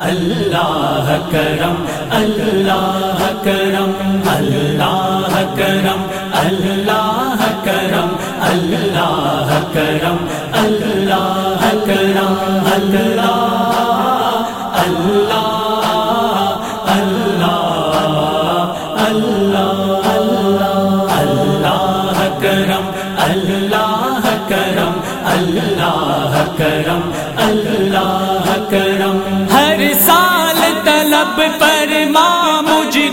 اللہ کرم اللہ کرم اللہ کرم اللہ کرم اللہ کرم اللہ کرم اللہ اللہ اللہ اللہ اللہ کرم اللہ کرم اللہ کرم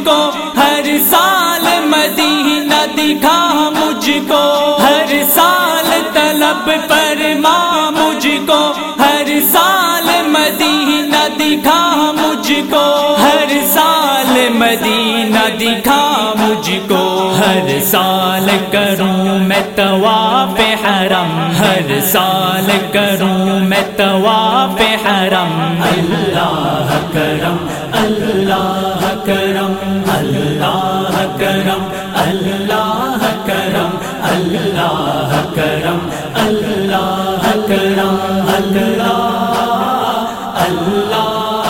کو ہر سال مدینہ دکھا مجھ کو۔ ہر سال طلب پر ماں مجھ کو۔ ہر سال مدینہ دکھا مجھ کو۔ ہر سال مدینہ دکھا مجھ کو۔ ہر سال کروں میں طواف حرم۔ ہر سال کروں میں طواف کرم اللہ کرم اللہ کرم اللہ کرم اللہ اللہ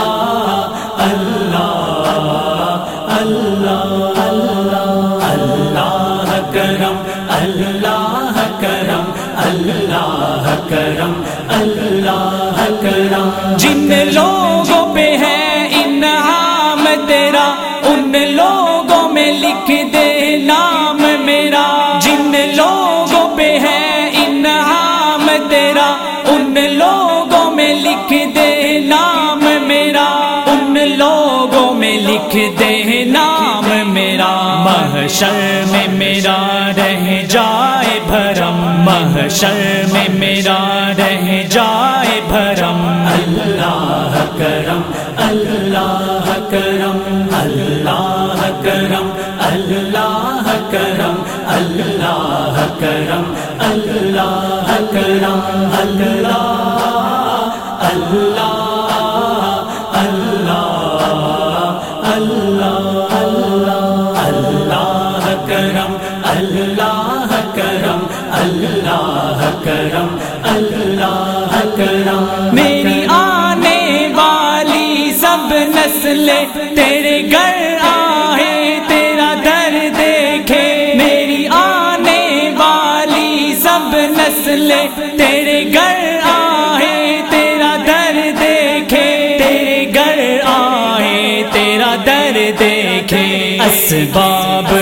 اللہ اللہ اللہ کرم اللہ کرم اللہ کرم اللہ کرم جن لوگوں لکھ دے نام میرا۔ محشر میں میرا رہ جائے بھرم۔ محشر میں میرا رہ جائے بھرم۔ اللہ کرم اللہ کرم اللہ کرم اللہ کرم اللہ کرم اللہ کرم اللہ اللہ اللہ کرم اللہ کرم میری آنے والی سب نسلیں تیرے گھر آئے تیرا در دیکھے۔ میری آنے والی سب نسلیں تیرے گھر آئے تیرا در دیکھے۔ تیرے گھر آئے تیرا در دیکھے۔ اسباب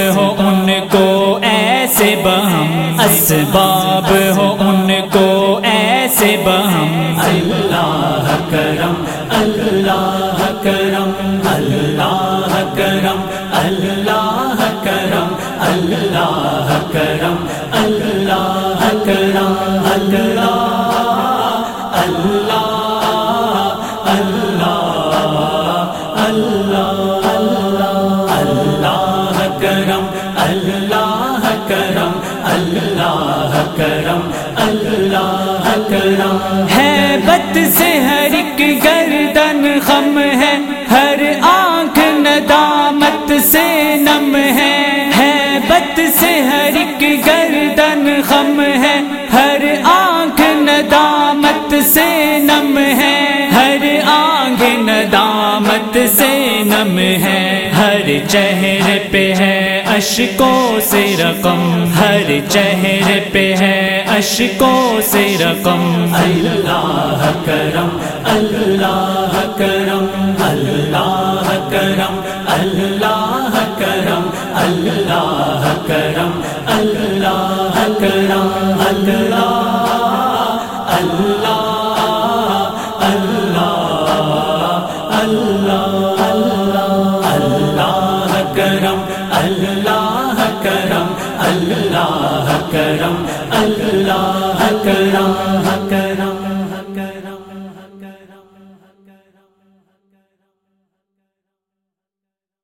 اللہ کرم اللہ کرم اللہ کرم اللہ کرم اللہ کرم اللہ اللہ اللہ اللہ اللہ کرم ہے بت سے ہر ایک گردن خم ہے، ہر آنکھ ندامت سے نم ہے۔ ہے بت سے ہر ایک گردن خم ہے، ہر آنکھ ندامت سے نم ہے۔ ہر آنکھ ندامت سے نم ہے، ہر چہرے پہ ہے۔ اشکوں سے رقم، ہر چہرے پہ ہے اشکوں سے رقم۔ اللہ کرم اللہ کرم اللہ کرم اللہ کرم اللہ کرم اللہ کرم، اللہ اللہ اللہ اللہ اللہ کرم اللہ کرم۔